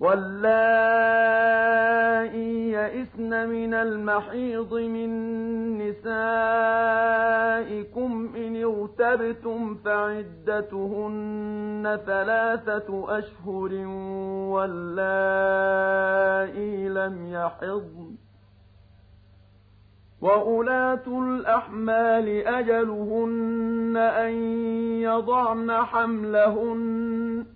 واللائي يئسن من المحيض من نسائكم إن ارتبتم فعدتهن ثلاثة أشهر واللائي لم يحضن. وأولاة الأحمال أجلهن أن يضعن حملهن.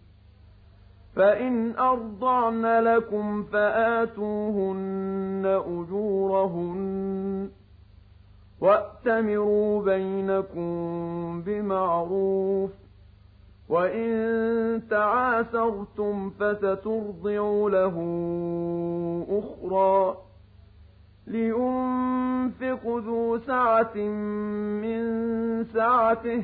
فإن أرضعن لكم فآتوهن أجورهن وأتمروا بينكم بمعروف وإن تعاسرتم فسترضع له أخرى لينفق ذو سعة من سعته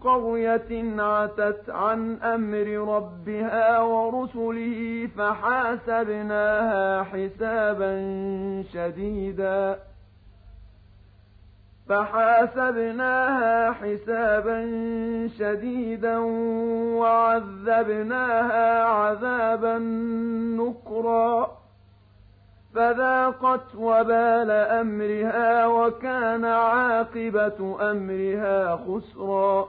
قرية عتت عن أمر ربها ورسله فحاسبناها حسابا شديدا فحاسبناها حسابا شديدا وعذبناها عذابا نكرا فذاقت وبال أمرها وكان عاقبة أمرها خسرا